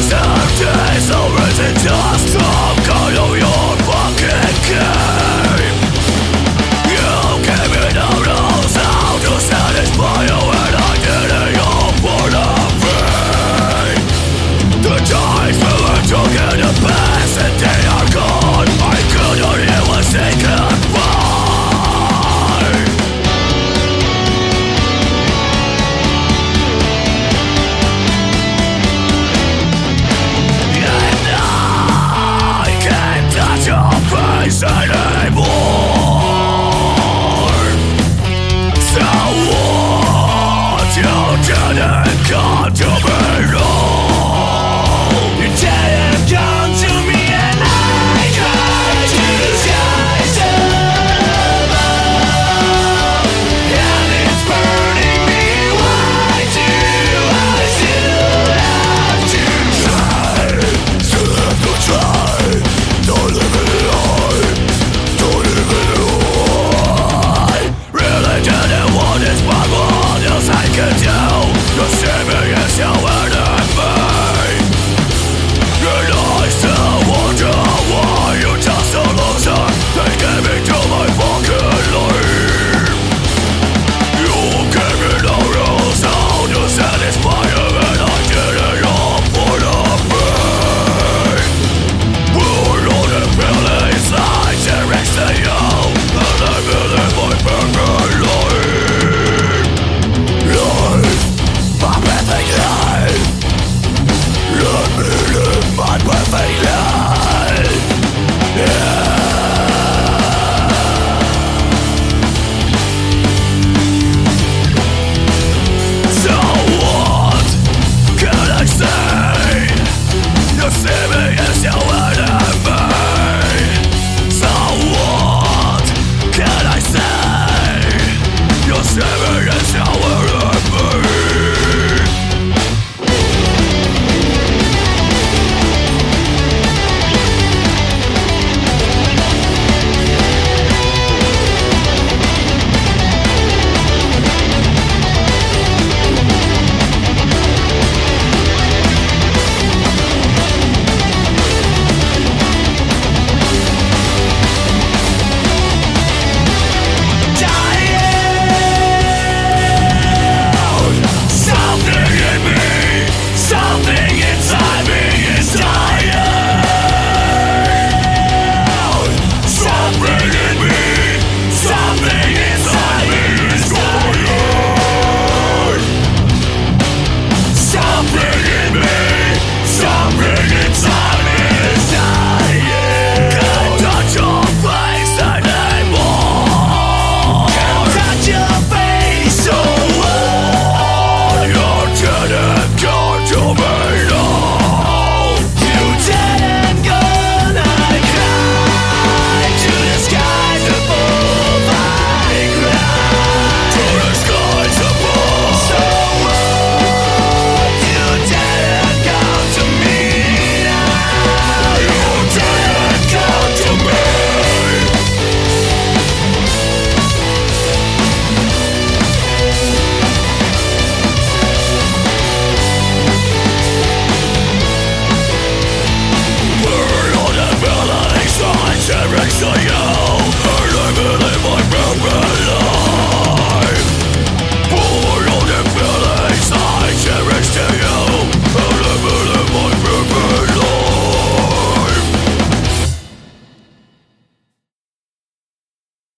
Cause our days are risen to didn't come to me